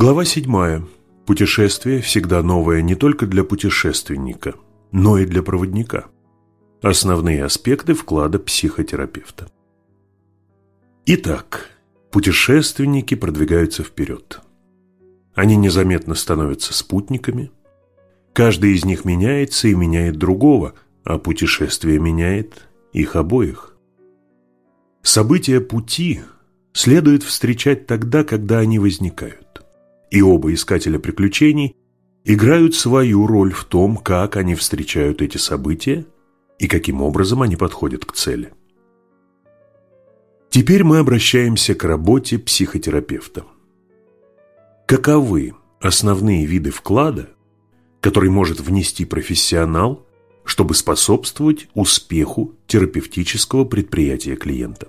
Глава 7. Путешествие всегда новое не только для путешественника, но и для проводника. Основные аспекты вклада психотерапевта. Итак, путешественники продвигаются вперед. Они незаметно становятся спутниками. Каждый из них меняется и меняет другого, а путешествие меняет их обоих. События пути следует встречать тогда, когда они возникают и оба искателя приключений играют свою роль в том, как они встречают эти события и каким образом они подходят к цели. Теперь мы обращаемся к работе психотерапевта. Каковы основные виды вклада, который может внести профессионал, чтобы способствовать успеху терапевтического предприятия клиента?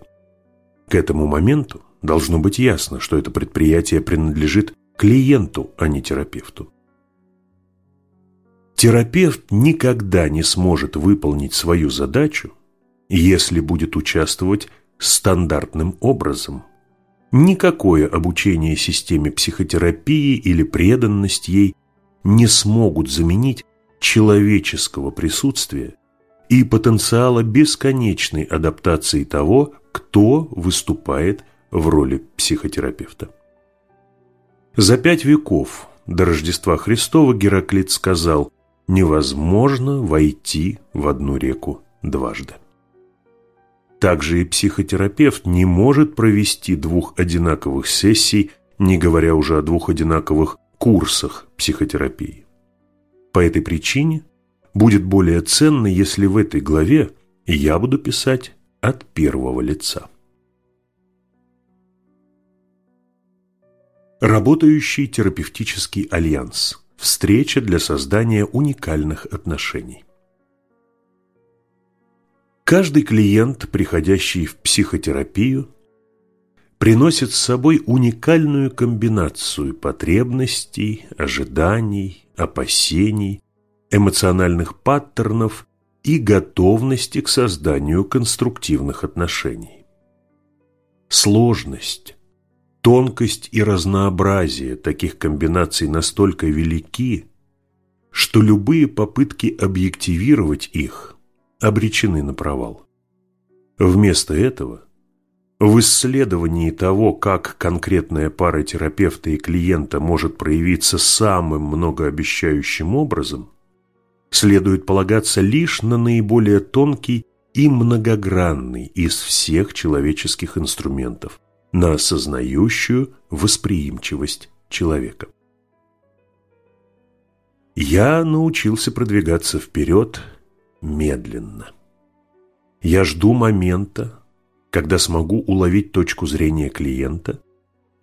К этому моменту должно быть ясно, что это предприятие принадлежит клиенту, а не терапевту. Терапевт никогда не сможет выполнить свою задачу, если будет участвовать стандартным образом. Никакое обучение системе психотерапии или преданность ей не смогут заменить человеческого присутствия и потенциала бесконечной адаптации того, кто выступает в роли психотерапевта. За пять веков до Рождества Христова Гераклит сказал «невозможно войти в одну реку дважды». Также и психотерапевт не может провести двух одинаковых сессий, не говоря уже о двух одинаковых курсах психотерапии. По этой причине будет более ценно, если в этой главе я буду писать от первого лица. Работающий терапевтический альянс. Встреча для создания уникальных отношений. Каждый клиент, приходящий в психотерапию, приносит с собой уникальную комбинацию потребностей, ожиданий, опасений, эмоциональных паттернов и готовности к созданию конструктивных отношений. Сложность, Тонкость и разнообразие таких комбинаций настолько велики, что любые попытки объективировать их обречены на провал. Вместо этого, в исследовании того, как конкретная пара терапевта и клиента может проявиться самым многообещающим образом, следует полагаться лишь на наиболее тонкий и многогранный из всех человеческих инструментов – на осознающую восприимчивость человека. Я научился продвигаться вперед медленно. Я жду момента, когда смогу уловить точку зрения клиента,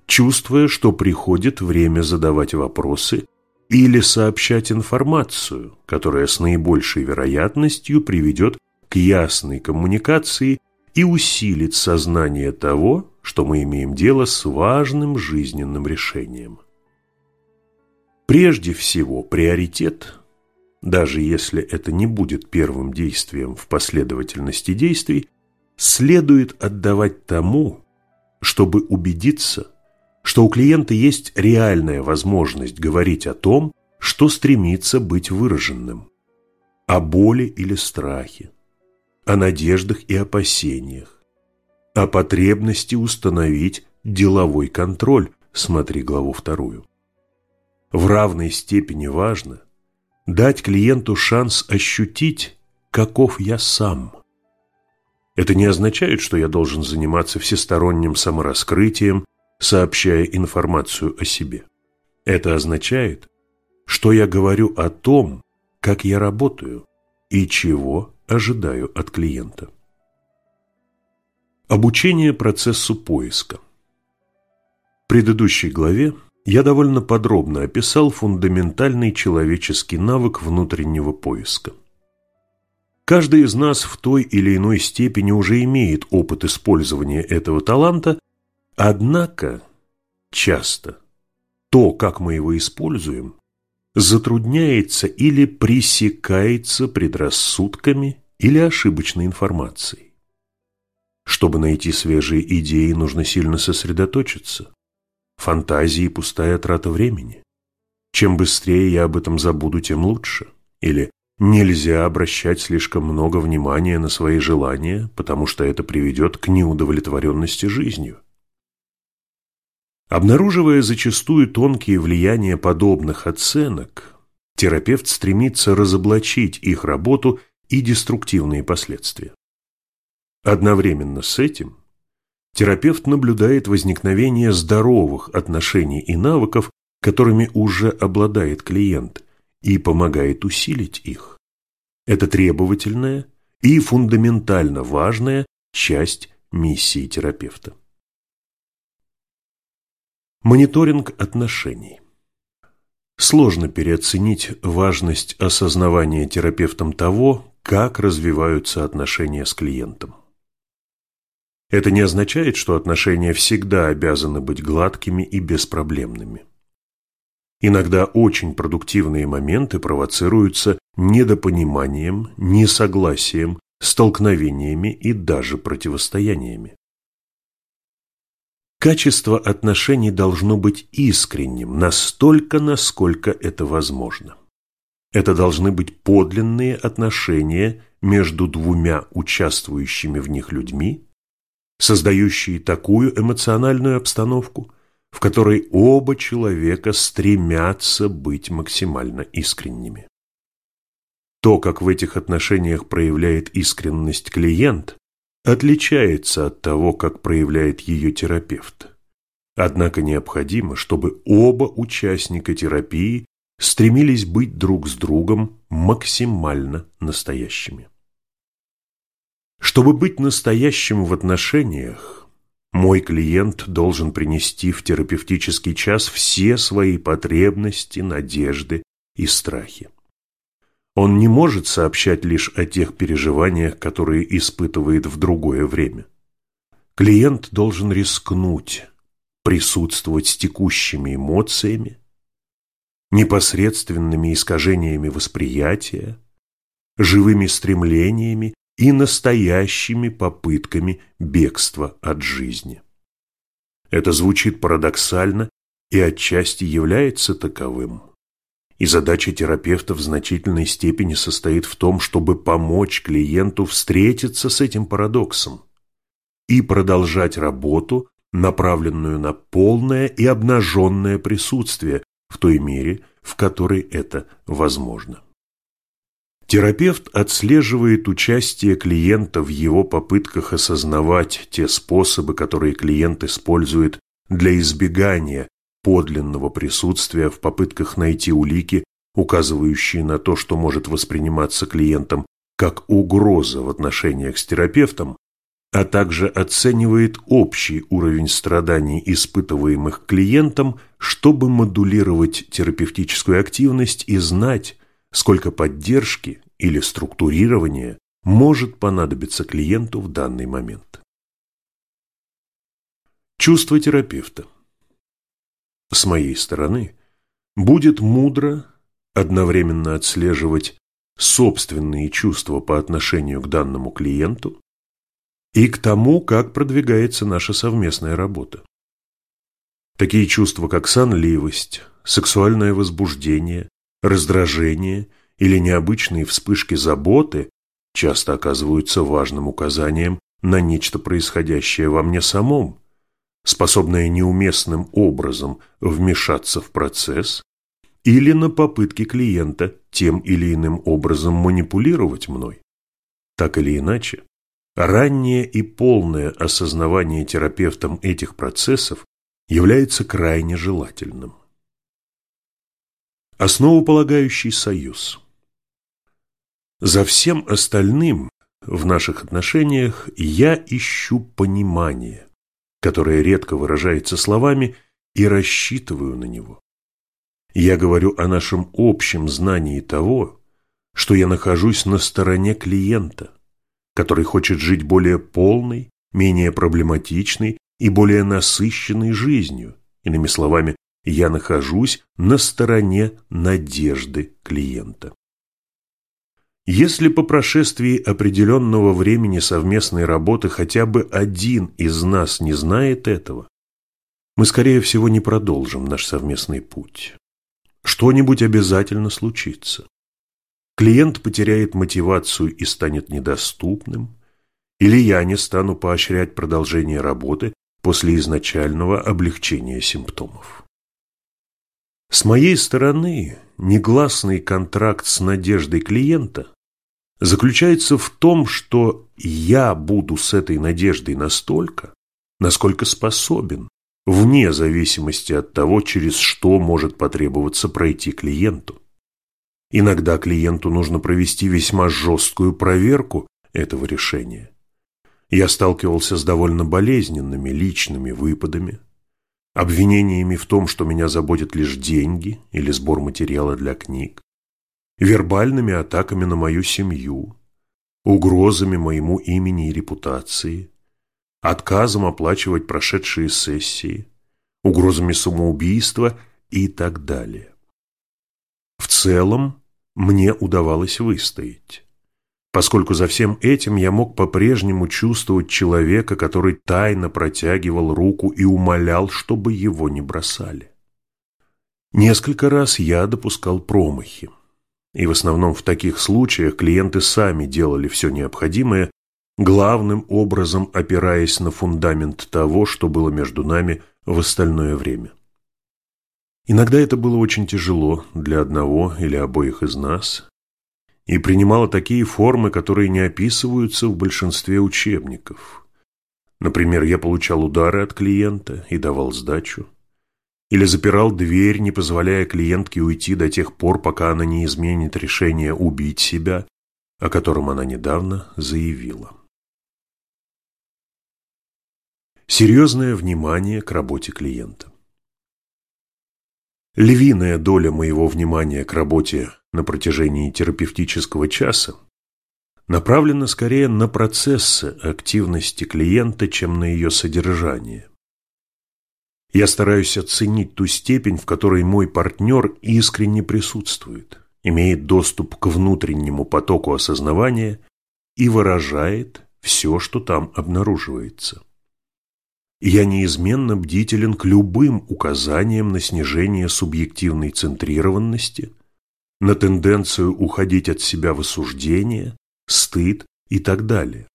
чувствуя, что приходит время задавать вопросы или сообщать информацию, которая с наибольшей вероятностью приведет к ясной коммуникации и усилит сознание того, что мы имеем дело с важным жизненным решением. Прежде всего, приоритет, даже если это не будет первым действием в последовательности действий, следует отдавать тому, чтобы убедиться, что у клиента есть реальная возможность говорить о том, что стремится быть выраженным, о боли или страхе, о надеждах и опасениях, о потребности установить деловой контроль, смотри главу вторую. В равной степени важно дать клиенту шанс ощутить, каков я сам. Это не означает, что я должен заниматься всесторонним самораскрытием, сообщая информацию о себе. Это означает, что я говорю о том, как я работаю и чего ожидаю от клиента. Обучение процессу поиска. В предыдущей главе я довольно подробно описал фундаментальный человеческий навык внутреннего поиска. Каждый из нас в той или иной степени уже имеет опыт использования этого таланта, однако часто то, как мы его используем, затрудняется или пресекается предрассудками или ошибочной информацией. Чтобы найти свежие идеи, нужно сильно сосредоточиться. фантазии пустая трата времени. Чем быстрее я об этом забуду, тем лучше. Или нельзя обращать слишком много внимания на свои желания, потому что это приведет к неудовлетворенности жизнью. Обнаруживая зачастую тонкие влияния подобных оценок, терапевт стремится разоблачить их работу и деструктивные последствия. Одновременно с этим терапевт наблюдает возникновение здоровых отношений и навыков, которыми уже обладает клиент, и помогает усилить их. Это требовательная и фундаментально важная часть миссии терапевта. Мониторинг отношений. Сложно переоценить важность осознавания терапевтом того, как развиваются отношения с клиентом. Это не означает, что отношения всегда обязаны быть гладкими и беспроблемными. Иногда очень продуктивные моменты провоцируются недопониманием, несогласием, столкновениями и даже противостояниями. Качество отношений должно быть искренним, настолько, насколько это возможно. Это должны быть подлинные отношения между двумя участвующими в них людьми, создающие такую эмоциональную обстановку, в которой оба человека стремятся быть максимально искренними. То, как в этих отношениях проявляет искренность клиент, отличается от того, как проявляет ее терапевт. Однако необходимо, чтобы оба участника терапии стремились быть друг с другом максимально настоящими. Чтобы быть настоящим в отношениях, мой клиент должен принести в терапевтический час все свои потребности, надежды и страхи. Он не может сообщать лишь о тех переживаниях, которые испытывает в другое время. Клиент должен рискнуть присутствовать с текущими эмоциями, непосредственными искажениями восприятия, живыми стремлениями и настоящими попытками бегства от жизни. Это звучит парадоксально и отчасти является таковым. И задача терапевта в значительной степени состоит в том, чтобы помочь клиенту встретиться с этим парадоксом и продолжать работу, направленную на полное и обнаженное присутствие в той мере, в которой это возможно. Терапевт отслеживает участие клиента в его попытках осознавать те способы, которые клиент использует для избегания подлинного присутствия в попытках найти улики, указывающие на то, что может восприниматься клиентом как угроза в отношениях с терапевтом, а также оценивает общий уровень страданий, испытываемых клиентом, чтобы модулировать терапевтическую активность и знать, сколько поддержки или структурирования может понадобиться клиенту в данный момент. Чувство терапевта. С моей стороны, будет мудро одновременно отслеживать собственные чувства по отношению к данному клиенту и к тому, как продвигается наша совместная работа. Такие чувства, как сонливость, сексуальное возбуждение, раздражение или необычные вспышки заботы часто оказываются важным указанием на нечто происходящее во мне самом, способное неуместным образом вмешаться в процесс или на попытки клиента тем или иным образом манипулировать мной. Так или иначе, раннее и полное осознавание терапевтом этих процессов является крайне желательным. Основополагающий союз. За всем остальным в наших отношениях я ищу понимание, которое редко выражается словами, и рассчитываю на него. Я говорю о нашем общем знании того, что я нахожусь на стороне клиента, который хочет жить более полной, менее проблематичной и более насыщенной жизнью, иными словами, я нахожусь на стороне надежды клиента. Если по прошествии определенного времени совместной работы хотя бы один из нас не знает этого, мы, скорее всего, не продолжим наш совместный путь. Что-нибудь обязательно случится. Клиент потеряет мотивацию и станет недоступным, или я не стану поощрять продолжение работы после изначального облегчения симптомов. С моей стороны, негласный контракт с надеждой клиента заключается в том, что я буду с этой надеждой настолько, насколько способен, вне зависимости от того, через что может потребоваться пройти клиенту. Иногда клиенту нужно провести весьма жесткую проверку этого решения. Я сталкивался с довольно болезненными личными выпадами, обвинениями в том, что меня заботят лишь деньги или сбор материала для книг, вербальными атаками на мою семью, угрозами моему имени и репутации, отказом оплачивать прошедшие сессии, угрозами самоубийства и так далее. В целом, мне удавалось выстоять, поскольку за всем этим я мог по-прежнему чувствовать человека, который тайно протягивал руку и умолял, чтобы его не бросали. Несколько раз я допускал промахи. И в основном в таких случаях клиенты сами делали все необходимое, главным образом опираясь на фундамент того, что было между нами в остальное время. Иногда это было очень тяжело для одного или обоих из нас и принимало такие формы, которые не описываются в большинстве учебников. Например, я получал удары от клиента и давал сдачу или запирал дверь, не позволяя клиентке уйти до тех пор, пока она не изменит решение убить себя, о котором она недавно заявила. Серьезное внимание к работе клиента. Львиная доля моего внимания к работе на протяжении терапевтического часа направлена скорее на процессы активности клиента, чем на ее содержание. Я стараюсь оценить ту степень, в которой мой партнер искренне присутствует, имеет доступ к внутреннему потоку осознавания и выражает все, что там обнаруживается. Я неизменно бдителен к любым указаниям на снижение субъективной центрированности, на тенденцию уходить от себя в осуждение, стыд и так далее.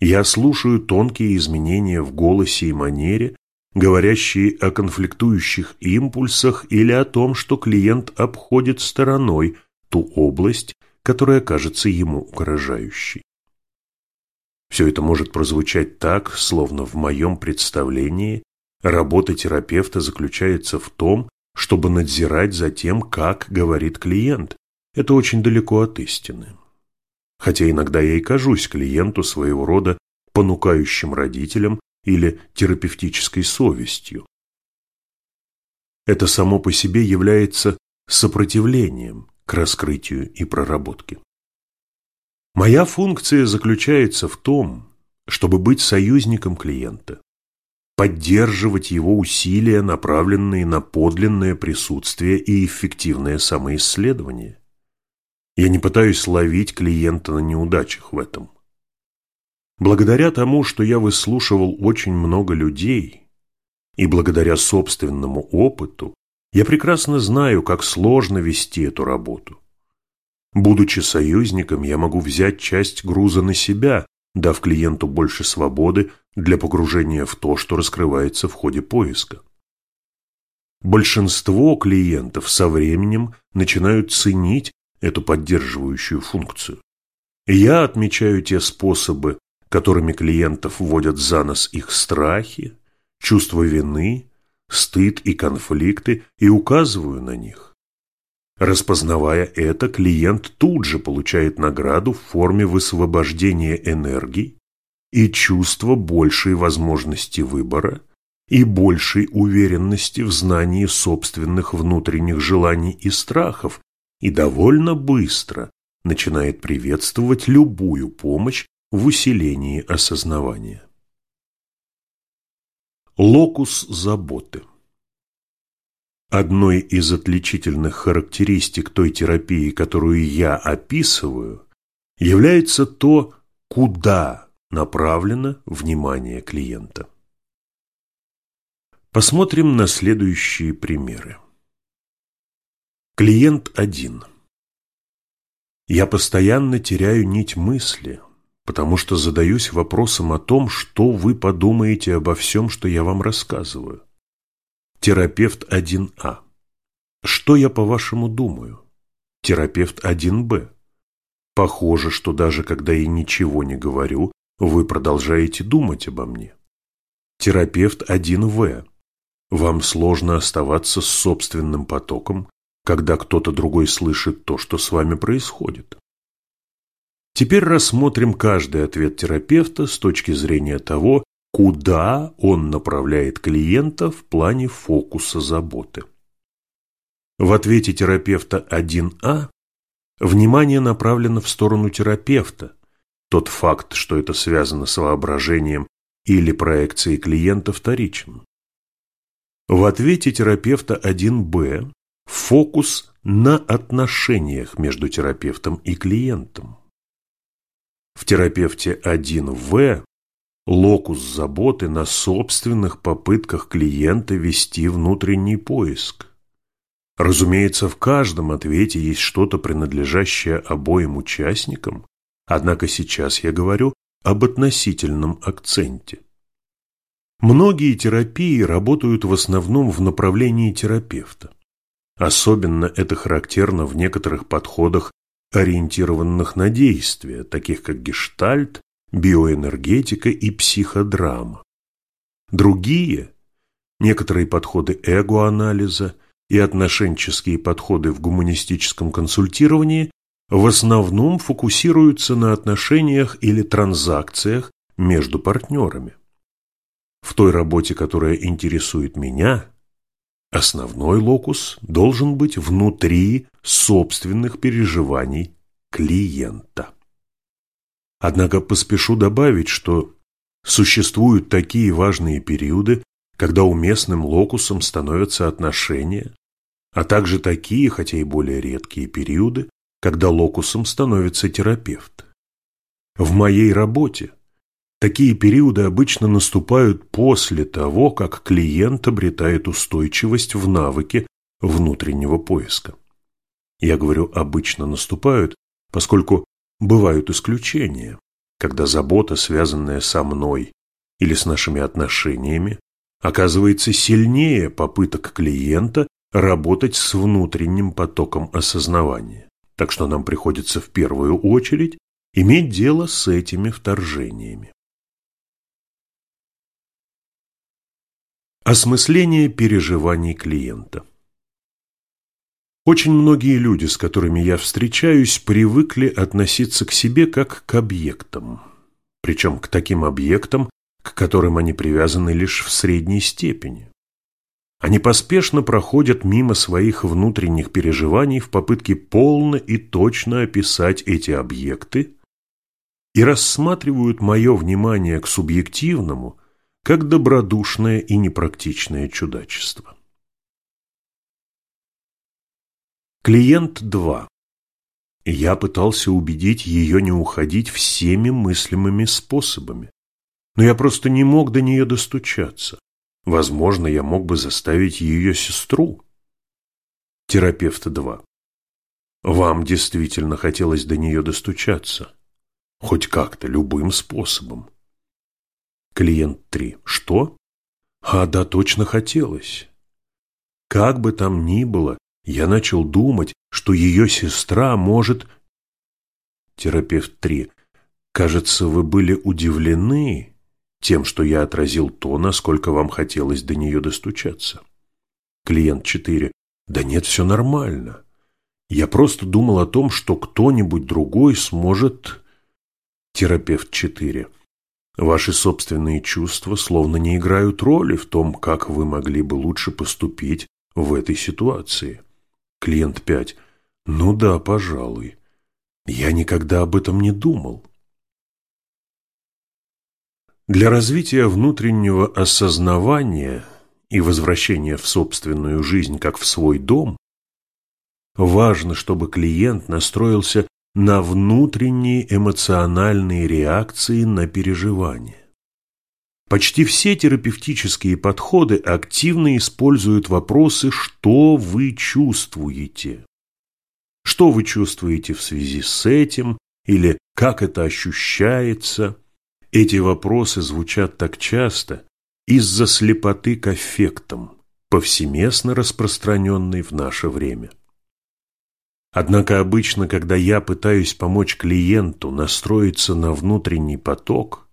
Я слушаю тонкие изменения в голосе и манере, говорящие о конфликтующих импульсах или о том, что клиент обходит стороной ту область, которая кажется ему угрожающей. Все это может прозвучать так, словно в моем представлении работа терапевта заключается в том, чтобы надзирать за тем, как говорит клиент. Это очень далеко от истины. Хотя иногда я и кажусь клиенту своего рода понукающим родителям или терапевтической совестью. Это само по себе является сопротивлением к раскрытию и проработке. Моя функция заключается в том, чтобы быть союзником клиента, поддерживать его усилия, направленные на подлинное присутствие и эффективное самоисследование. Я не пытаюсь ловить клиента на неудачах в этом. Благодаря тому, что я выслушивал очень много людей, и благодаря собственному опыту, я прекрасно знаю, как сложно вести эту работу. Будучи союзником, я могу взять часть груза на себя, дав клиенту больше свободы для погружения в то, что раскрывается в ходе поиска. Большинство клиентов со временем начинают ценить эту поддерживающую функцию. я отмечаю те способы, которыми клиентов вводят за нос их страхи, чувство вины, стыд и конфликты, и указываю на них. Распознавая это, клиент тут же получает награду в форме высвобождения энергии и чувства большей возможности выбора и большей уверенности в знании собственных внутренних желаний и страхов, и довольно быстро начинает приветствовать любую помощь, в усилении осознавания. Локус заботы Одной из отличительных характеристик той терапии, которую я описываю, является то, куда направлено внимание клиента. Посмотрим на следующие примеры. Клиент 1. Я постоянно теряю нить мысли, потому что задаюсь вопросом о том, что вы подумаете обо всем, что я вам рассказываю. Терапевт 1А. Что я, по-вашему, думаю? Терапевт 1Б. Похоже, что даже когда я ничего не говорю, вы продолжаете думать обо мне. Терапевт 1В. Вам сложно оставаться с собственным потоком, когда кто-то другой слышит то, что с вами происходит. Теперь рассмотрим каждый ответ терапевта с точки зрения того, куда он направляет клиента в плане фокуса заботы. В ответе терапевта 1А внимание направлено в сторону терапевта. Тот факт, что это связано с воображением или проекцией клиента, вторичен. В ответе терапевта 1Б фокус на отношениях между терапевтом и клиентом. В терапевте 1В локус заботы на собственных попытках клиента вести внутренний поиск. Разумеется, в каждом ответе есть что-то, принадлежащее обоим участникам, однако сейчас я говорю об относительном акценте. Многие терапии работают в основном в направлении терапевта. Особенно это характерно в некоторых подходах, ориентированных на действие, таких как гештальт, биоэнергетика и психодрама. Другие, некоторые подходы эго-анализа и отношенческие подходы в гуманистическом консультировании в основном фокусируются на отношениях или транзакциях между партнерами. В той работе, которая интересует меня, основной локус должен быть внутри собственных переживаний клиента. Однако поспешу добавить, что существуют такие важные периоды, когда уместным локусом становятся отношения, а также такие, хотя и более редкие периоды, когда локусом становится терапевт. В моей работе Такие периоды обычно наступают после того, как клиент обретает устойчивость в навыке внутреннего поиска. Я говорю «обычно наступают», поскольку бывают исключения, когда забота, связанная со мной или с нашими отношениями, оказывается сильнее попыток клиента работать с внутренним потоком осознавания. Так что нам приходится в первую очередь иметь дело с этими вторжениями. Осмысление переживаний клиента Очень многие люди, с которыми я встречаюсь, привыкли относиться к себе как к объектам. Причем к таким объектам, к которым они привязаны лишь в средней степени. Они поспешно проходят мимо своих внутренних переживаний в попытке полно и точно описать эти объекты и рассматривают мое внимание к субъективному – как добродушное и непрактичное чудачество. Клиент 2. Я пытался убедить ее не уходить всеми мыслимыми способами, но я просто не мог до нее достучаться. Возможно, я мог бы заставить ее сестру. Терапевт 2. Вам действительно хотелось до нее достучаться. Хоть как-то, любым способом. Клиент 3. Что? А, да, точно хотелось. Как бы там ни было, я начал думать, что ее сестра может... Терапевт 3. Кажется, вы были удивлены тем, что я отразил то, насколько вам хотелось до нее достучаться. Клиент 4. Да нет, все нормально. Я просто думал о том, что кто-нибудь другой сможет... Терапевт 4. Ваши собственные чувства словно не играют роли в том, как вы могли бы лучше поступить в этой ситуации. Клиент 5. Ну да, пожалуй. Я никогда об этом не думал. Для развития внутреннего осознавания и возвращения в собственную жизнь как в свой дом важно, чтобы клиент настроился на внутренние эмоциональные реакции на переживания. Почти все терапевтические подходы активно используют вопросы «что вы чувствуете?». Что вы чувствуете в связи с этим или как это ощущается? Эти вопросы звучат так часто из-за слепоты к эффектам, повсеместно распространенной в наше время. Однако обычно, когда я пытаюсь помочь клиенту настроиться на внутренний поток,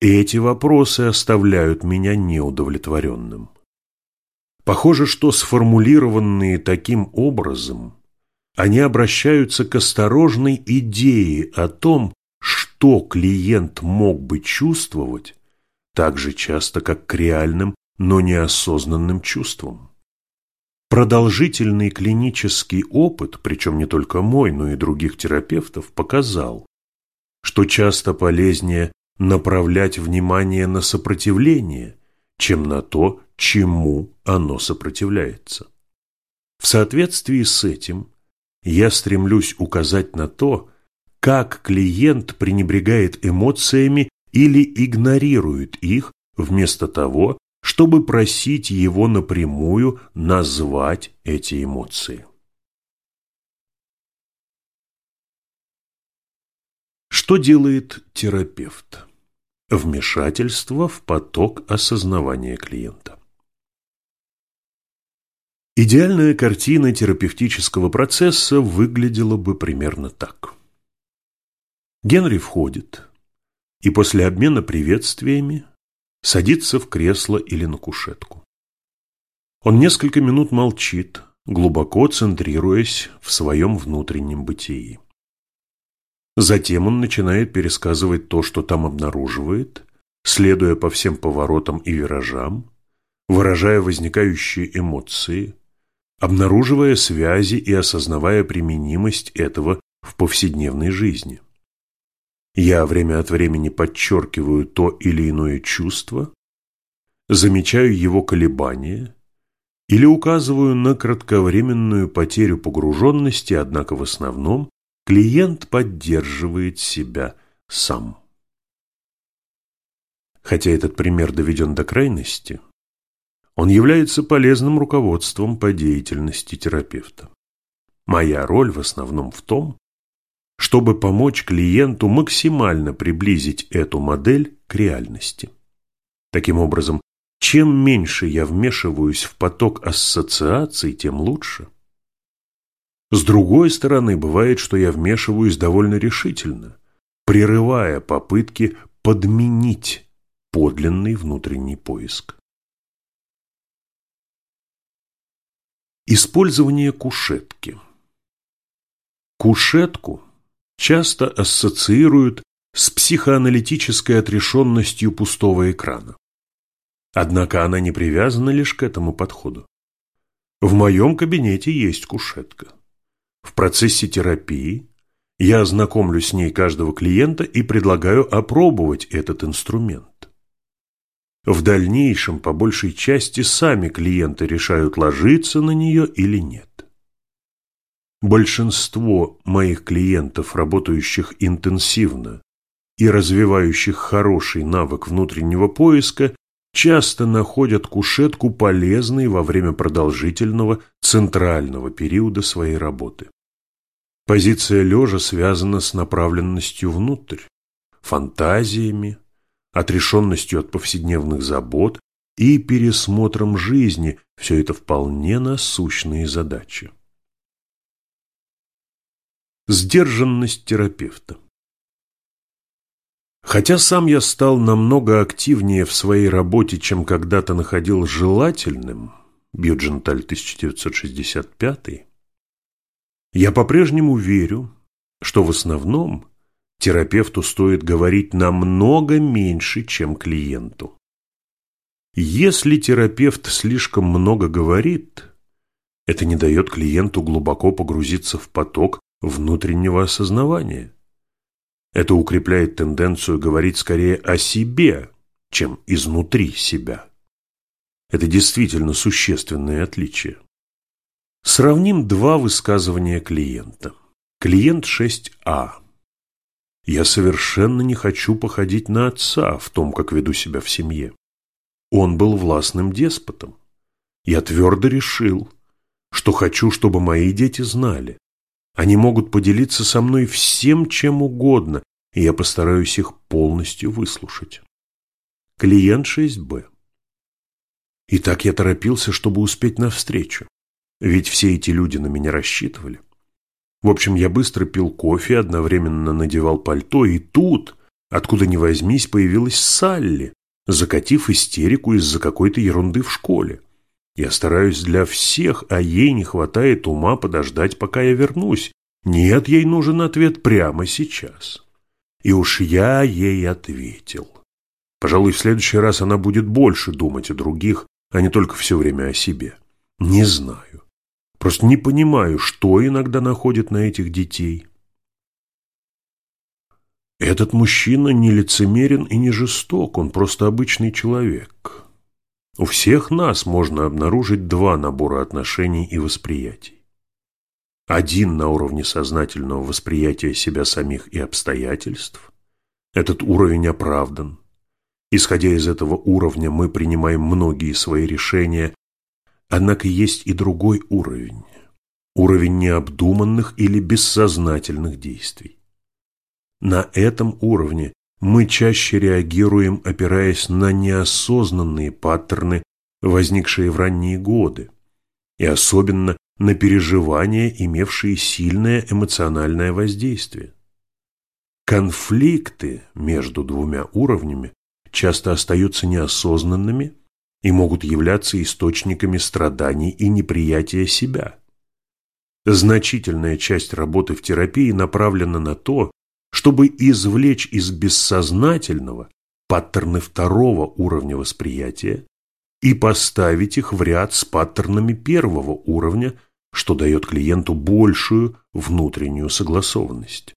эти вопросы оставляют меня неудовлетворенным. Похоже, что сформулированные таким образом, они обращаются к осторожной идее о том, что клиент мог бы чувствовать, так же часто, как к реальным, но неосознанным чувствам. Продолжительный клинический опыт, причем не только мой, но и других терапевтов, показал, что часто полезнее направлять внимание на сопротивление, чем на то, чему оно сопротивляется. В соответствии с этим я стремлюсь указать на то, как клиент пренебрегает эмоциями или игнорирует их, вместо того, чтобы просить его напрямую назвать эти эмоции. Что делает терапевт? Вмешательство в поток осознавания клиента. Идеальная картина терапевтического процесса выглядела бы примерно так. Генри входит, и после обмена приветствиями садится в кресло или на кушетку. Он несколько минут молчит, глубоко центрируясь в своем внутреннем бытии. Затем он начинает пересказывать то, что там обнаруживает, следуя по всем поворотам и виражам, выражая возникающие эмоции, обнаруживая связи и осознавая применимость этого в повседневной жизни. Я время от времени подчеркиваю то или иное чувство, замечаю его колебания или указываю на кратковременную потерю погруженности, однако в основном клиент поддерживает себя сам. Хотя этот пример доведен до крайности, он является полезным руководством по деятельности терапевта. Моя роль в основном в том, чтобы помочь клиенту максимально приблизить эту модель к реальности. Таким образом, чем меньше я вмешиваюсь в поток ассоциаций, тем лучше. С другой стороны, бывает, что я вмешиваюсь довольно решительно, прерывая попытки подменить подлинный внутренний поиск. Использование кушетки. Кушетку часто ассоциируют с психоаналитической отрешенностью пустого экрана. Однако она не привязана лишь к этому подходу. В моем кабинете есть кушетка. В процессе терапии я знакомлю с ней каждого клиента и предлагаю опробовать этот инструмент. В дальнейшем, по большей части, сами клиенты решают, ложиться на нее или нет. Большинство моих клиентов, работающих интенсивно и развивающих хороший навык внутреннего поиска, часто находят кушетку полезной во время продолжительного центрального периода своей работы. Позиция лежа связана с направленностью внутрь, фантазиями, отрешенностью от повседневных забот и пересмотром жизни. Все это вполне насущные задачи. Сдержанность терапевта. Хотя сам я стал намного активнее в своей работе, чем когда-то находил желательным, Бьюдженталь 1965, я по-прежнему верю, что в основном терапевту стоит говорить намного меньше, чем клиенту. Если терапевт слишком много говорит, это не дает клиенту глубоко погрузиться в поток внутреннего осознавания. Это укрепляет тенденцию говорить скорее о себе, чем изнутри себя. Это действительно существенное отличие. Сравним два высказывания клиента. Клиент 6А. Я совершенно не хочу походить на отца в том, как веду себя в семье. Он был властным деспотом. Я твердо решил, что хочу, чтобы мои дети знали. Они могут поделиться со мной всем, чем угодно, и я постараюсь их полностью выслушать. Клиент 6Б. И так я торопился, чтобы успеть навстречу. Ведь все эти люди на меня рассчитывали. В общем, я быстро пил кофе, одновременно надевал пальто, и тут, откуда ни возьмись, появилась Салли, закатив истерику из-за какой-то ерунды в школе. Я стараюсь для всех, а ей не хватает ума подождать, пока я вернусь. Нет, ей нужен ответ прямо сейчас. И уж я ей ответил. Пожалуй, в следующий раз она будет больше думать о других, а не только все время о себе. Не знаю. Просто не понимаю, что иногда находит на этих детей. Этот мужчина не лицемерен и не жесток, он просто обычный человек. У всех нас можно обнаружить два набора отношений и восприятий. Один на уровне сознательного восприятия себя самих и обстоятельств. Этот уровень оправдан. Исходя из этого уровня мы принимаем многие свои решения, однако есть и другой уровень. Уровень необдуманных или бессознательных действий. На этом уровне мы чаще реагируем, опираясь на неосознанные паттерны, возникшие в ранние годы, и особенно на переживания, имевшие сильное эмоциональное воздействие. Конфликты между двумя уровнями часто остаются неосознанными и могут являться источниками страданий и неприятия себя. Значительная часть работы в терапии направлена на то, чтобы извлечь из бессознательного паттерны второго уровня восприятия и поставить их в ряд с паттернами первого уровня, что дает клиенту большую внутреннюю согласованность.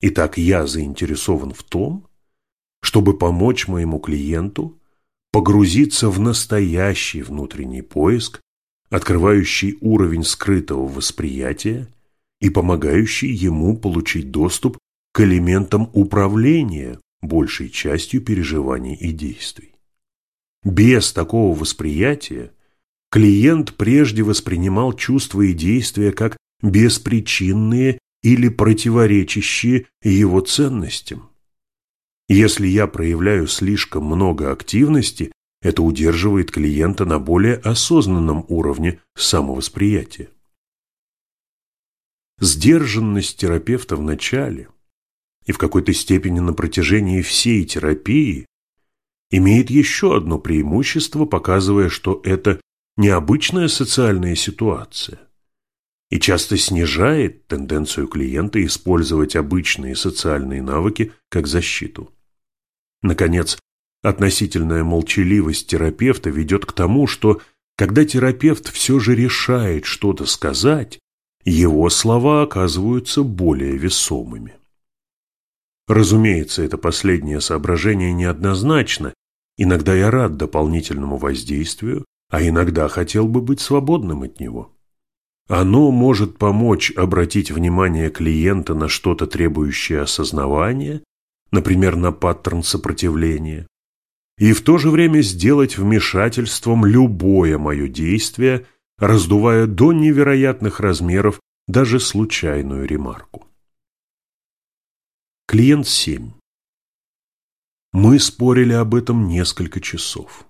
Итак, я заинтересован в том, чтобы помочь моему клиенту погрузиться в настоящий внутренний поиск, открывающий уровень скрытого восприятия и помогающий ему получить доступ к элементам управления большей частью переживаний и действий. Без такого восприятия клиент прежде воспринимал чувства и действия как беспричинные или противоречащие его ценностям. Если я проявляю слишком много активности, это удерживает клиента на более осознанном уровне самовосприятия. Сдержанность терапевта в начале и в какой-то степени на протяжении всей терапии имеет еще одно преимущество, показывая, что это необычная социальная ситуация и часто снижает тенденцию клиента использовать обычные социальные навыки как защиту. Наконец, относительная молчаливость терапевта ведет к тому, что когда терапевт все же решает что-то сказать, его слова оказываются более весомыми. Разумеется, это последнее соображение неоднозначно. Иногда я рад дополнительному воздействию, а иногда хотел бы быть свободным от него. Оно может помочь обратить внимание клиента на что-то требующее осознавания, например, на паттерн сопротивления, и в то же время сделать вмешательством любое мое действие, раздувая до невероятных размеров даже случайную ремарку. Клиент 7. Мы спорили об этом несколько часов.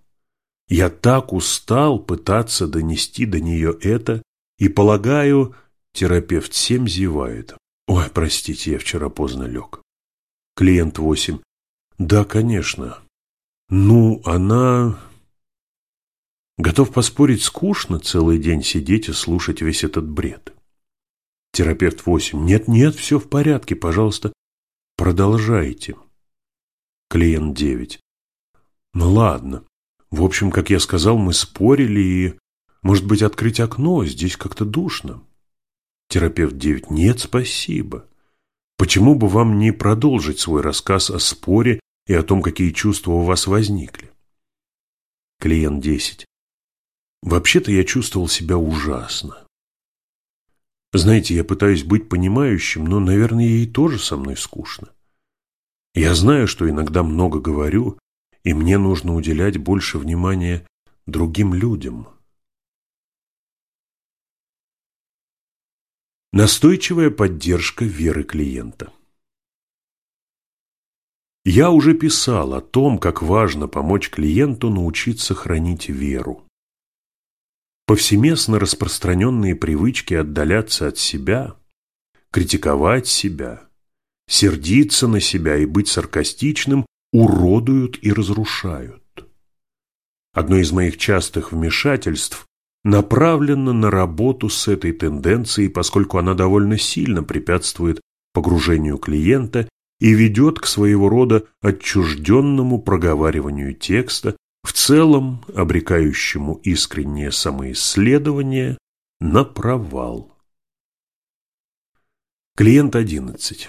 Я так устал пытаться донести до нее это, и, полагаю, терапевт 7 зевает. Ой, простите, я вчера поздно лег. Клиент 8. Да, конечно. Ну, она... Готов поспорить, скучно целый день сидеть и слушать весь этот бред. Терапевт 8. Нет-нет, все в порядке, пожалуйста, продолжайте. Клиент 9. Ну ладно. В общем, как я сказал, мы спорили и... Может быть, открыть окно? Здесь как-то душно. Терапевт 9. Нет, спасибо. Почему бы вам не продолжить свой рассказ о споре и о том, какие чувства у вас возникли? Клиент 10. Вообще-то я чувствовал себя ужасно. Знаете, я пытаюсь быть понимающим, но, наверное, ей тоже со мной скучно. Я знаю, что иногда много говорю, и мне нужно уделять больше внимания другим людям. Настойчивая поддержка веры клиента. Я уже писал о том, как важно помочь клиенту научиться хранить веру. Повсеместно распространенные привычки отдаляться от себя, критиковать себя, сердиться на себя и быть саркастичным уродуют и разрушают. Одно из моих частых вмешательств направлено на работу с этой тенденцией, поскольку она довольно сильно препятствует погружению клиента и ведет к своего рода отчужденному проговариванию текста, в целом обрекающему искреннее самоисследование на провал. Клиент 11.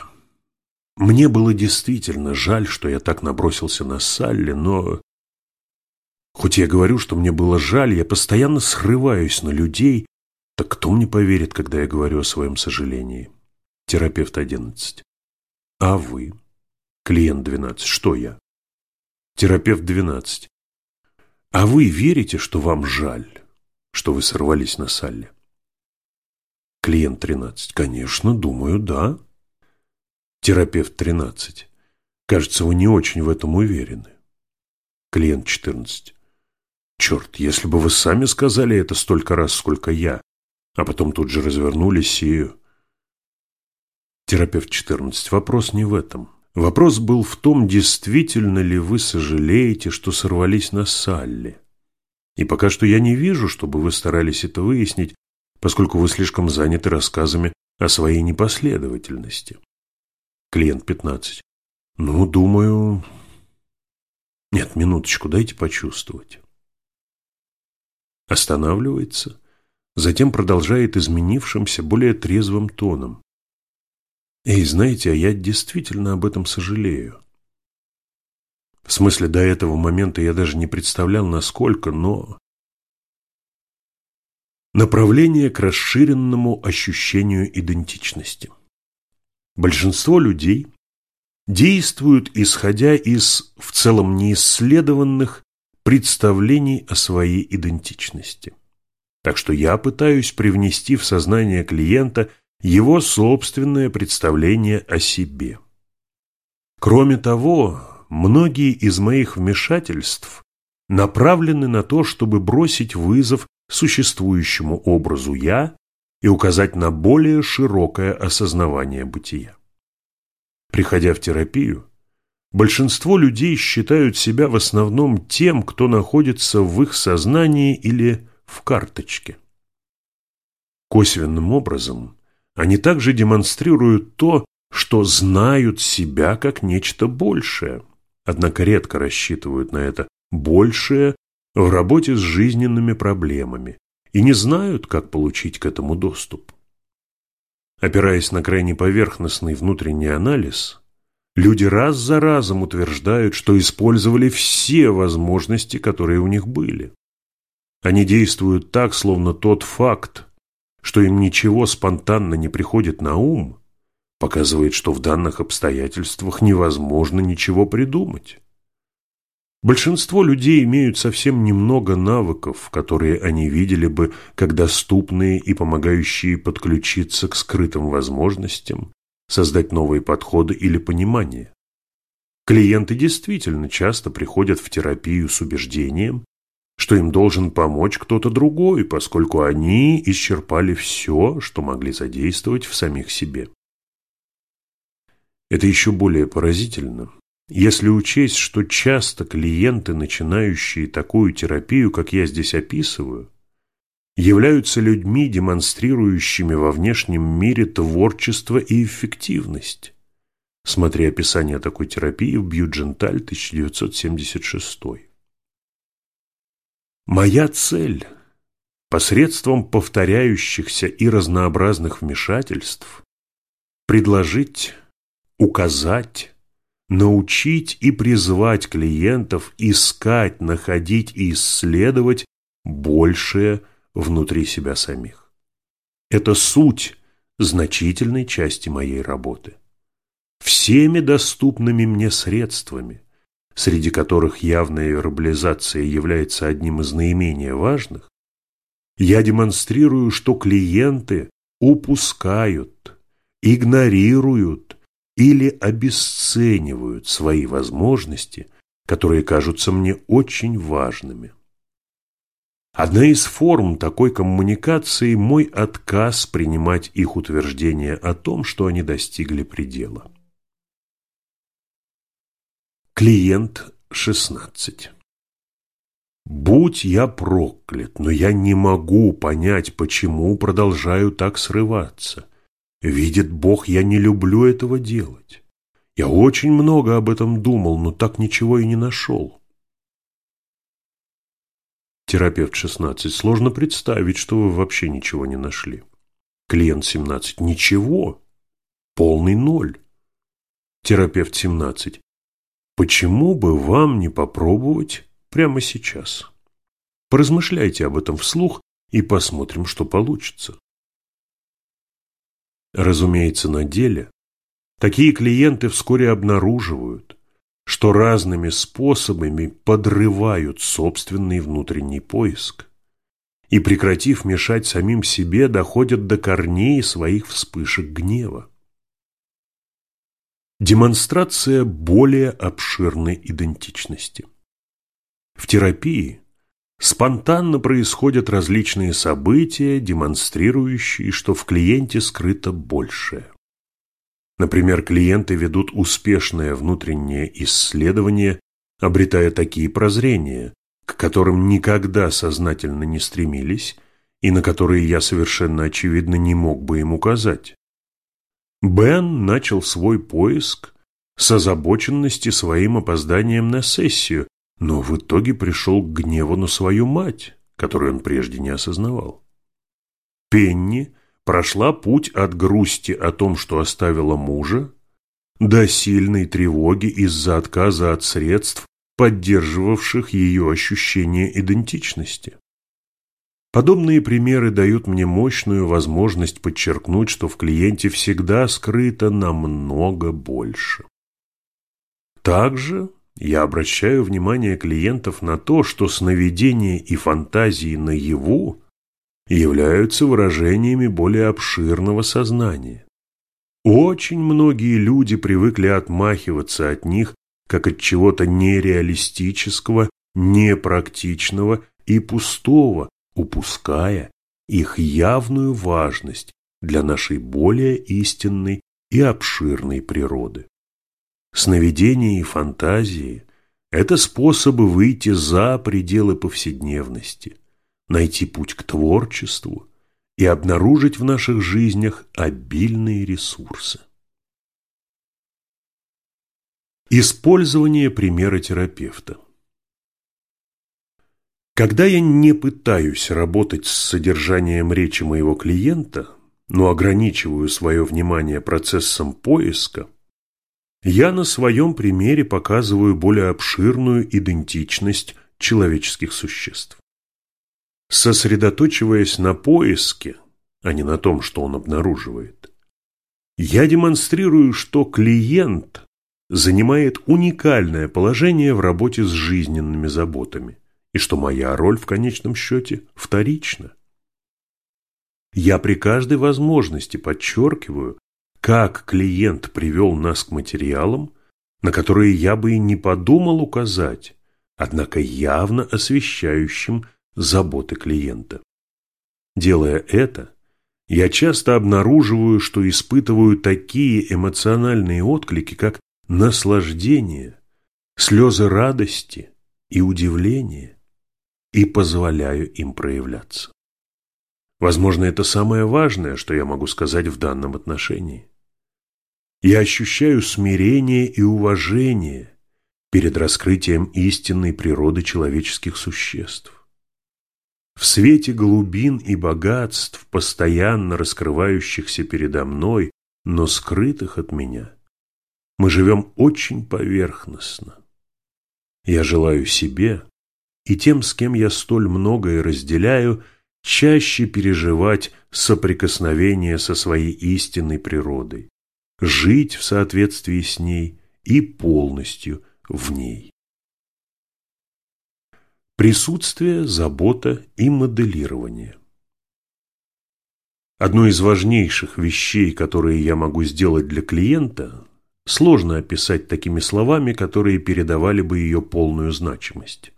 Мне было действительно жаль, что я так набросился на Салли, но... Хоть я говорю, что мне было жаль, я постоянно срываюсь на людей, так кто мне поверит, когда я говорю о своем сожалении? Терапевт 11. А вы? Клиент 12. Что я? Терапевт 12. А вы верите, что вам жаль, что вы сорвались на Салли? Клиент 13. Конечно, думаю, да. Терапевт 13. Кажется, вы не очень в этом уверены. Клиент 14. Черт, если бы вы сами сказали это столько раз, сколько я, а потом тут же развернулись и... Терапевт 14. Вопрос не в этом. Вопрос был в том, действительно ли вы сожалеете, что сорвались на Салли. И пока что я не вижу, чтобы вы старались это выяснить, поскольку вы слишком заняты рассказами о своей непоследовательности. Клиент 15. Ну, думаю... Нет, минуточку, дайте почувствовать. Останавливается, затем продолжает изменившимся, более трезвым тоном. Эй, знаете, а я действительно об этом сожалею. В смысле, до этого момента я даже не представлял, насколько, но... Направление к расширенному ощущению идентичности. Большинство людей действуют, исходя из в целом неисследованных представлений о своей идентичности. Так что я пытаюсь привнести в сознание клиента его собственное представление о себе. Кроме того, многие из моих вмешательств направлены на то, чтобы бросить вызов существующему образу «я» и указать на более широкое осознавание бытия. Приходя в терапию, большинство людей считают себя в основном тем, кто находится в их сознании или в карточке. Косвенным образом они также демонстрируют то, что знают себя как нечто большее, однако редко рассчитывают на это большее в работе с жизненными проблемами, и не знают, как получить к этому доступ. Опираясь на крайне поверхностный внутренний анализ, люди раз за разом утверждают, что использовали все возможности, которые у них были. Они действуют так, словно тот факт, что им ничего спонтанно не приходит на ум, показывает, что в данных обстоятельствах невозможно ничего придумать. Большинство людей имеют совсем немного навыков, которые они видели бы как доступные и помогающие подключиться к скрытым возможностям, создать новые подходы или понимание. Клиенты действительно часто приходят в терапию с убеждением, что им должен помочь кто-то другой, поскольку они исчерпали все, что могли задействовать в самих себе. Это еще более поразительно, если учесть, что часто клиенты, начинающие такую терапию, как я здесь описываю, являются людьми, демонстрирующими во внешнем мире творчество и эффективность. Смотри описание такой терапии в Бьюдженталь 1976. Моя цель посредством повторяющихся и разнообразных вмешательств предложить, указать, научить и призвать клиентов искать, находить и исследовать большее внутри себя самих. Это суть значительной части моей работы. Всеми доступными мне средствами, среди которых явная вербализация является одним из наименее важных, я демонстрирую, что клиенты упускают, игнорируют или обесценивают свои возможности, которые кажутся мне очень важными. Одна из форм такой коммуникации – мой отказ принимать их утверждение о том, что они достигли предела. Клиент 16 Будь я проклят, но я не могу понять, почему продолжаю так срываться. Видит Бог, я не люблю этого делать. Я очень много об этом думал, но так ничего и не нашел. Терапевт 16. Сложно представить, что вы вообще ничего не нашли. Клиент 17. Ничего. Полный ноль. Терапевт 17. Почему бы вам не попробовать прямо сейчас? Поразмышляйте об этом вслух и посмотрим, что получится. Разумеется, на деле такие клиенты вскоре обнаруживают, что разными способами подрывают собственный внутренний поиск и, прекратив мешать самим себе, доходят до корней своих вспышек гнева. Демонстрация более обширной идентичности. В терапии спонтанно происходят различные события, демонстрирующие, что в клиенте скрыто большее. Например, клиенты ведут успешное внутреннее исследование, обретая такие прозрения, к которым никогда сознательно не стремились и на которые я совершенно очевидно не мог бы им указать. Бен начал свой поиск с озабоченности своим опозданием на сессию, но в итоге пришел к гневу на свою мать, которую он прежде не осознавал. Пенни – прошла путь от грусти о том, что оставила мужа, до сильной тревоги из-за отказа от средств, поддерживавших ее ощущение идентичности. Подобные примеры дают мне мощную возможность подчеркнуть, что в клиенте всегда скрыто намного больше. Также я обращаю внимание клиентов на то, что сновидения и фантазии наяву являются выражениями более обширного сознания. Очень многие люди привыкли отмахиваться от них как от чего-то нереалистического, непрактичного и пустого, упуская их явную важность для нашей более истинной и обширной природы. Сновидения и фантазии – это способы выйти за пределы повседневности – найти путь к творчеству и обнаружить в наших жизнях обильные ресурсы. Использование примера терапевта Когда я не пытаюсь работать с содержанием речи моего клиента, но ограничиваю свое внимание процессом поиска, я на своем примере показываю более обширную идентичность человеческих существ. Сосредоточиваясь на поиске, а не на том, что он обнаруживает, я демонстрирую, что клиент занимает уникальное положение в работе с жизненными заботами и что моя роль в конечном счете вторична. Я при каждой возможности подчеркиваю, как клиент привел нас к материалам, на которые я бы и не подумал указать, однако явно освещающим заботы клиента. Делая это, я часто обнаруживаю, что испытываю такие эмоциональные отклики, как наслаждение, слезы радости и удивление, и позволяю им проявляться. Возможно, это самое важное, что я могу сказать в данном отношении. Я ощущаю смирение и уважение перед раскрытием истинной природы человеческих существ. В свете глубин и богатств, постоянно раскрывающихся передо мной, но скрытых от меня, мы живем очень поверхностно. Я желаю себе и тем, с кем я столь многое разделяю, чаще переживать соприкосновение со своей истинной природой, жить в соответствии с ней и полностью в ней. Присутствие, забота и моделирование. Одно из важнейших вещей, которые я могу сделать для клиента, сложно описать такими словами, которые передавали бы ее полную значимость.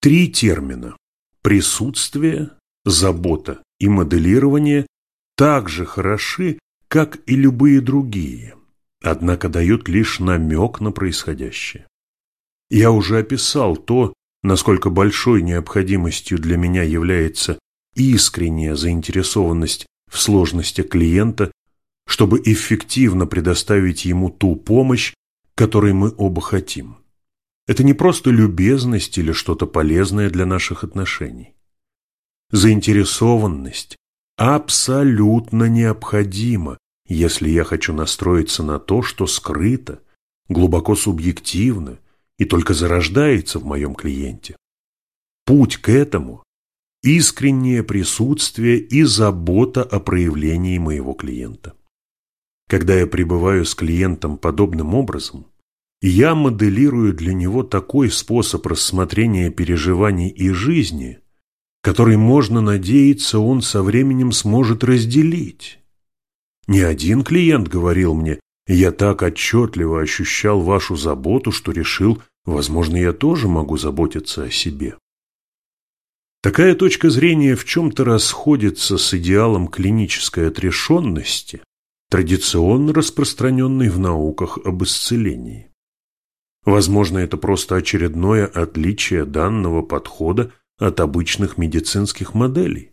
Три термина – присутствие, забота и моделирование – так же хороши, как и любые другие, однако дают лишь намек на происходящее. Я уже описал то, насколько большой необходимостью для меня является искренняя заинтересованность в сложности клиента, чтобы эффективно предоставить ему ту помощь, которой мы оба хотим. Это не просто любезность или что-то полезное для наших отношений. Заинтересованность абсолютно необходима, если я хочу настроиться на то, что скрыто, глубоко субъективно и только зарождается в моем клиенте. Путь к этому – искреннее присутствие и забота о проявлении моего клиента. Когда я пребываю с клиентом подобным образом, я моделирую для него такой способ рассмотрения переживаний и жизни, который, можно надеяться, он со временем сможет разделить. Ни один клиент говорил мне, я так отчетливо ощущал вашу заботу, что решил, возможно, я тоже могу заботиться о себе. Такая точка зрения в чем-то расходится с идеалом клинической отрешенности, традиционно распространенной в науках об исцелении. Возможно, это просто очередное отличие данного подхода от обычных медицинских моделей.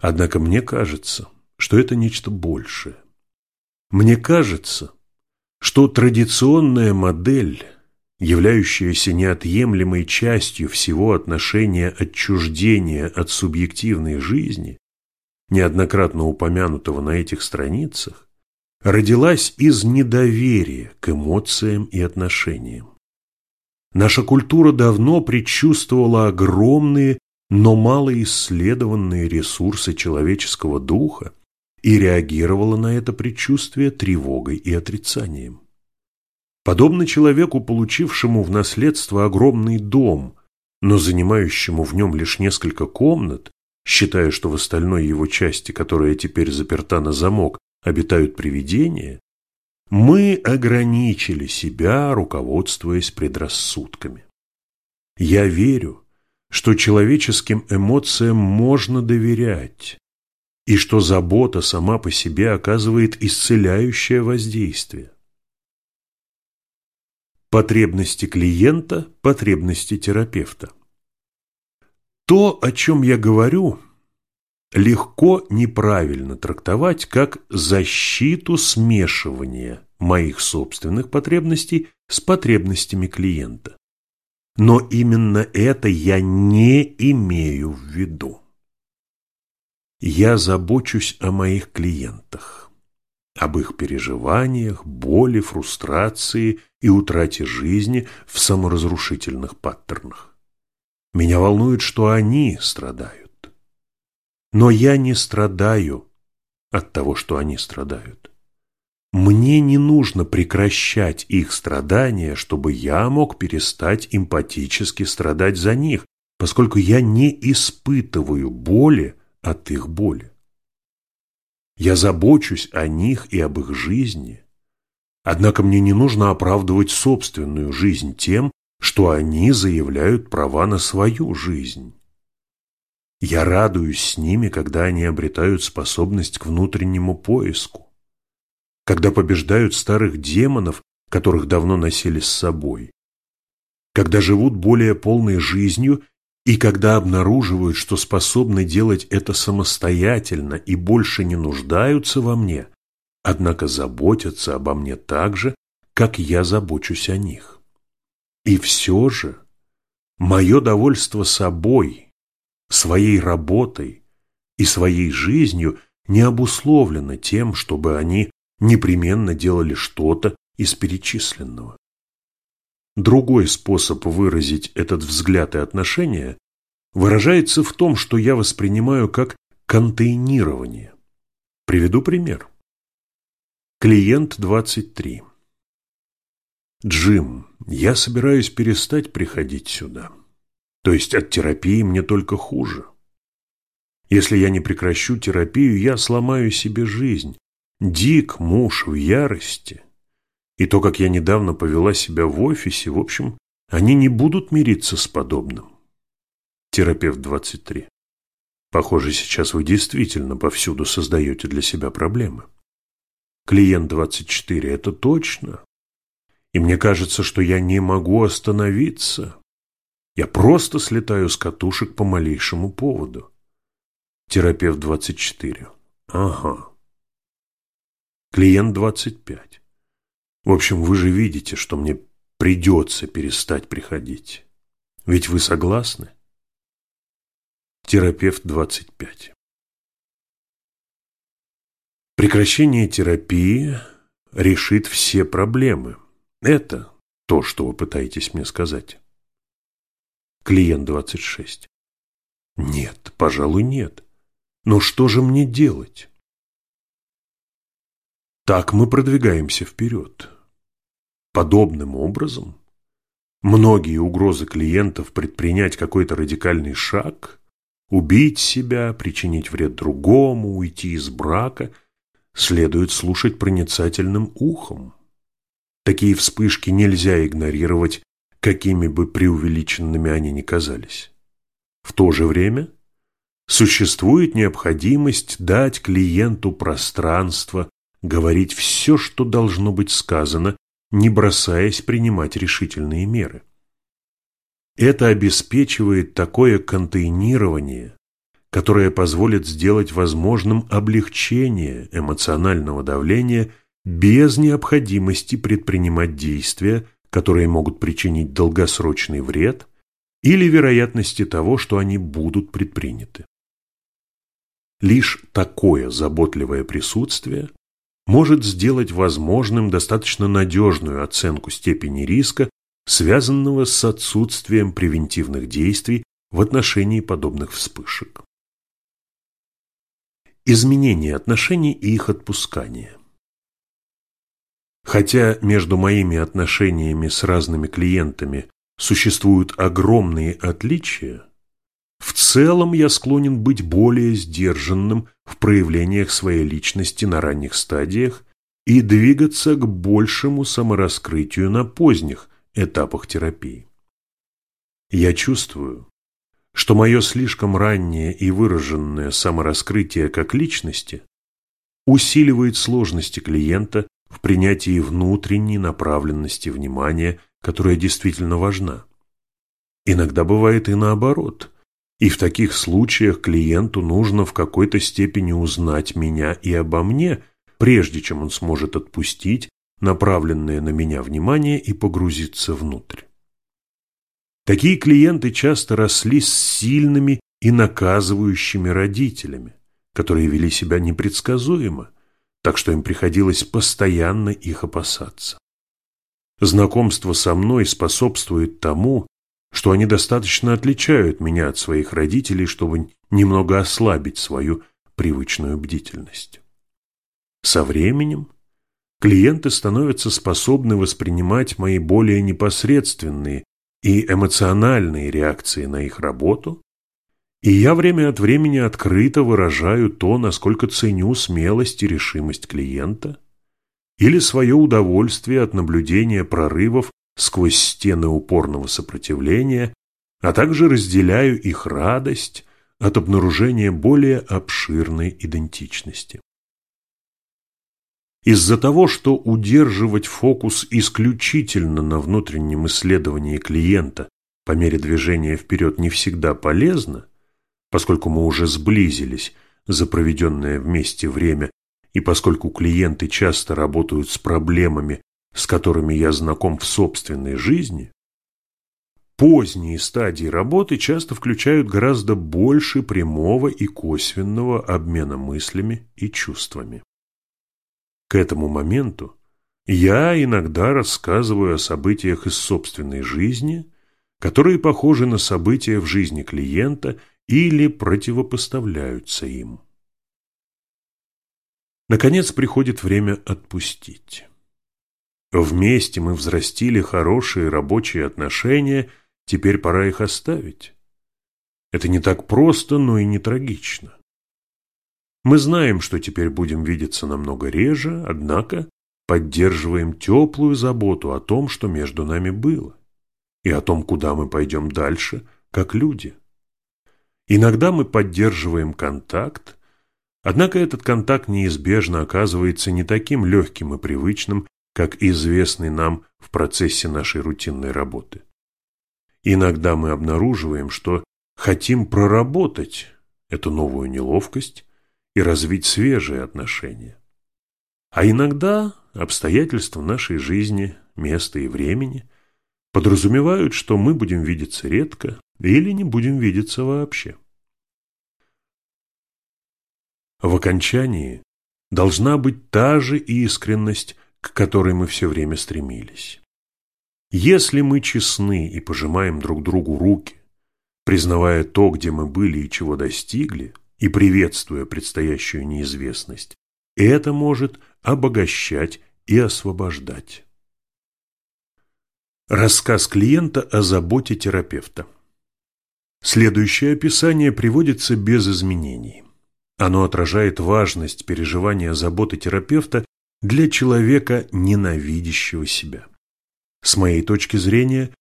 Однако мне кажется, что это нечто большее. Мне кажется, что традиционная модель, являющаяся неотъемлемой частью всего отношения отчуждения от субъективной жизни, неоднократно упомянутого на этих страницах, родилась из недоверия к эмоциям и отношениям. Наша культура давно предчувствовала огромные, но малоисследованные ресурсы человеческого духа и реагировала на это предчувствие тревогой и отрицанием. Подобно человеку, получившему в наследство огромный дом, но занимающему в нем лишь несколько комнат, считая, что в остальной его части, которая теперь заперта на замок, обитают привидения, мы ограничили себя, руководствуясь предрассудками. Я верю, что человеческим эмоциям можно доверять, и что забота сама по себе оказывает исцеляющее воздействие. Потребности клиента, потребности терапевта. То, о чем я говорю – легко неправильно трактовать как защиту смешивания моих собственных потребностей с потребностями клиента. Но именно это я не имею в виду. Я забочусь о моих клиентах, об их переживаниях, боли, фрустрации и утрате жизни в саморазрушительных паттернах. Меня волнует, что они страдают. Но я не страдаю от того, что они страдают. Мне не нужно прекращать их страдания, чтобы я мог перестать эмпатически страдать за них, поскольку я не испытываю боли от их боли. Я забочусь о них и об их жизни. Однако мне не нужно оправдывать собственную жизнь тем, что они заявляют права на свою жизнь. Я радуюсь с ними, когда они обретают способность к внутреннему поиску, когда побеждают старых демонов, которых давно носили с собой, когда живут более полной жизнью и когда обнаруживают, что способны делать это самостоятельно и больше не нуждаются во мне, однако заботятся обо мне так же, как я забочусь о них. И все же мое довольство собой – своей работой и своей жизнью не обусловлено тем, чтобы они непременно делали что-то из перечисленного. Другой способ выразить этот взгляд и отношение выражается в том, что я воспринимаю как контейнирование. Приведу пример. Клиент 23. Джим, я собираюсь перестать приходить сюда. То есть от терапии мне только хуже. Если я не прекращу терапию, я сломаю себе жизнь. Дик, муж, в ярости. И то, как я недавно повела себя в офисе, в общем, они не будут мириться с подобным. Терапевт 23. Похоже, сейчас вы действительно повсюду создаете для себя проблемы. Клиент 24. Это точно. И мне кажется, что я не могу остановиться. Я просто слетаю с катушек по малейшему поводу. Терапевт 24. Ага. Клиент 25. В общем, вы же видите, что мне придется перестать приходить. Ведь вы согласны? Терапевт 25. Прекращение терапии решит все проблемы. Это то, что вы пытаетесь мне сказать. Клиент 26. Нет, пожалуй, нет. Но что же мне делать? Так мы продвигаемся вперед. Подобным образом многие угрозы клиентов предпринять какой-то радикальный шаг, убить себя, причинить вред другому, уйти из брака, следует слушать проницательным ухом. Такие вспышки нельзя игнорировать, какими бы преувеличенными они ни казались. В то же время существует необходимость дать клиенту пространство говорить все, что должно быть сказано, не бросаясь принимать решительные меры. Это обеспечивает такое контейнирование, которое позволит сделать возможным облегчение эмоционального давления без необходимости предпринимать действия, которые могут причинить долгосрочный вред или вероятности того, что они будут предприняты. Лишь такое заботливое присутствие может сделать возможным достаточно надежную оценку степени риска, связанного с отсутствием превентивных действий в отношении подобных вспышек. Изменение отношений и их отпускание. Хотя между моими отношениями с разными клиентами существуют огромные отличия, в целом я склонен быть более сдержанным в проявлениях своей личности на ранних стадиях и двигаться к большему самораскрытию на поздних этапах терапии. Я чувствую, что мое слишком раннее и выраженное самораскрытие как личности усиливает сложности клиента в принятии внутренней направленности внимания, которая действительно важна. Иногда бывает и наоборот – и в таких случаях клиенту нужно в какой-то степени узнать меня и обо мне, прежде чем он сможет отпустить направленное на меня внимание и погрузиться внутрь. Такие клиенты часто росли с сильными и наказывающими родителями, которые вели себя непредсказуемо, так что им приходилось постоянно их опасаться. Знакомство со мной способствует тому, что они достаточно отличают меня от своих родителей, чтобы немного ослабить свою привычную бдительность. Со временем клиенты становятся способны воспринимать мои более непосредственные и эмоциональные реакции на их работу, и я время от времени открыто выражаю то, насколько ценю смелость и решимость клиента, или свое удовольствие от наблюдения прорывов сквозь стены упорного сопротивления, а также разделяю их радость от обнаружения более обширной идентичности. Из-за того, что удерживать фокус исключительно на внутреннем исследовании клиента по мере движения вперед не всегда полезно, поскольку мы уже сблизились за проведенное вместе время и поскольку клиенты часто работают с проблемами, с которыми я знаком в собственной жизни, поздние стадии работы часто включают гораздо больше прямого и косвенного обмена мыслями и чувствами. К этому моменту Я иногда рассказываю о событиях из собственной жизни, которые похожи на события в жизни клиента или противопоставляются им. Наконец приходит время отпустить. Вместе мы взрастили хорошие рабочие отношения, теперь пора их оставить. Это не так просто, но и не трагично. Мы знаем, что теперь будем видеться намного реже, однако поддерживаем теплую заботу о том, что между нами было, и о том, куда мы пойдем дальше, как люди. Иногда мы поддерживаем контакт, однако этот контакт неизбежно оказывается не таким легким и привычным, как известный нам в процессе нашей рутинной работы. Иногда мы обнаруживаем, что хотим проработать эту новую неловкость и развить свежие отношения. А иногда обстоятельства нашей жизни, места и времени подразумевают, что мы будем видеться редко или не будем видеться вообще. В окончании должна быть та же искренность, к которой мы все время стремились. Если мы честны и пожимаем друг другу руки, признавая то, где мы были и чего достигли, и приветствуя предстоящую неизвестность, это может обогащать и освобождать. Рассказ клиента о заботе терапевта. Следующее описание приводится без изменений. Оно отражает важность переживания заботы терапевта для человека, ненавидящего себя. С моей точки зрения,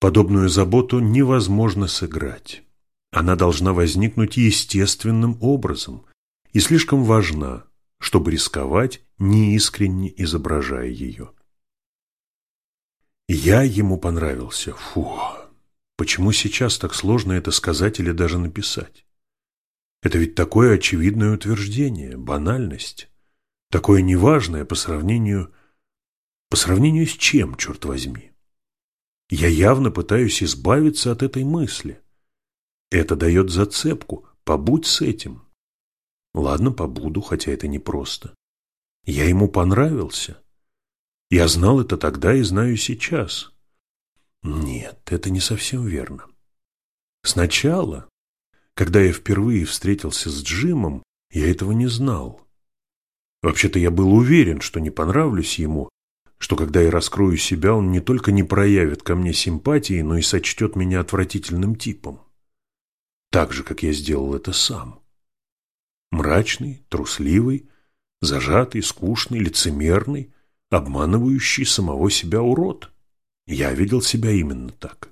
подобную заботу невозможно сыграть. Она должна возникнуть естественным образом и слишком важна, чтобы рисковать, неискренне изображая ее. Я ему понравился. Фу, почему сейчас так сложно это сказать или даже написать? Это ведь такое очевидное утверждение, банальность, такое неважное по сравнению по сравнению с чем, черт возьми? Я явно пытаюсь избавиться от этой мысли. Это дает зацепку. Побудь с этим. Ладно, побуду, хотя это непросто. Я ему понравился. Я знал это тогда и знаю сейчас. Нет, это не совсем верно. Сначала, когда я впервые встретился с Джимом, я этого не знал. Вообще-то я был уверен, что не понравлюсь ему, что когда я раскрою себя, он не только не проявит ко мне симпатии, но и сочтет меня отвратительным типом. Так же, как я сделал это сам. Мрачный, трусливый, зажатый, скучный, лицемерный, обманывающий самого себя урод. Я видел себя именно так.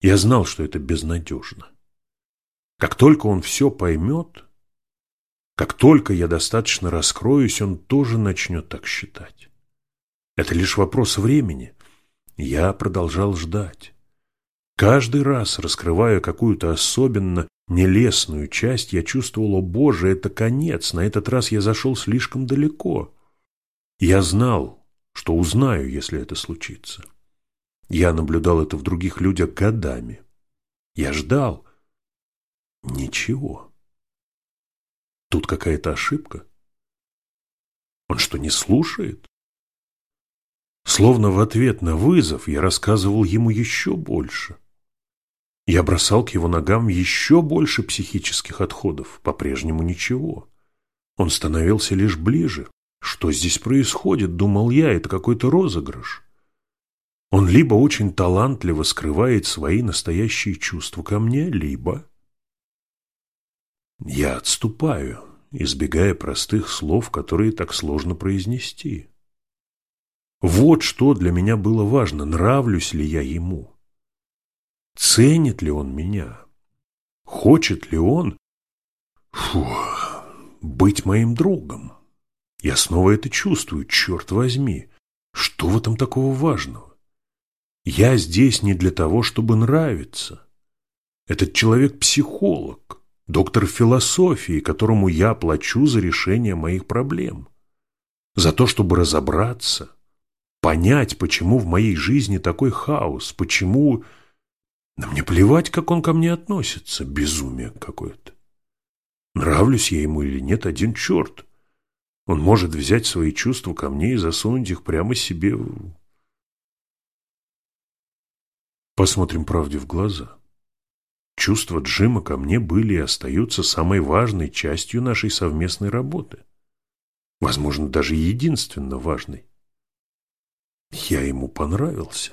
Я знал, что это безнадежно. Как только он все поймет, как только я достаточно раскроюсь, он тоже начнет так считать. Это лишь вопрос времени. Я продолжал ждать. Каждый раз, раскрывая какую-то особенно нелестную часть, я чувствовал, о боже, это конец, на этот раз я зашел слишком далеко. Я знал, что узнаю, если это случится. Я наблюдал это в других людях годами. Я ждал. Ничего. Тут какая-то ошибка. Он что, не слушает? Словно в ответ на вызов я рассказывал ему еще больше. Я бросал к его ногам еще больше психических отходов, по-прежнему ничего. Он становился лишь ближе. Что здесь происходит, думал я, это какой-то розыгрыш. Он либо очень талантливо скрывает свои настоящие чувства ко мне, либо... Я отступаю, избегая простых слов, которые так сложно произнести. Вот что для меня было важно, нравлюсь ли я ему. Ценит ли он меня? Хочет ли он фу, быть моим другом? Я снова это чувствую, черт возьми. Что в этом такого важного? Я здесь не для того, чтобы нравиться. Этот человек психолог, доктор философии, которому я плачу за решение моих проблем. За то, чтобы разобраться, понять, почему в моей жизни такой хаос, почему да мне плевать, как он ко мне относится, безумие какое-то. Нравлюсь я ему или нет, один черт. Он может взять свои чувства ко мне и засунуть их прямо себе. Посмотрим правде в глаза. Чувства Джима ко мне были и остаются самой важной частью нашей совместной работы. Возможно, даже единственно важной. Я ему понравился.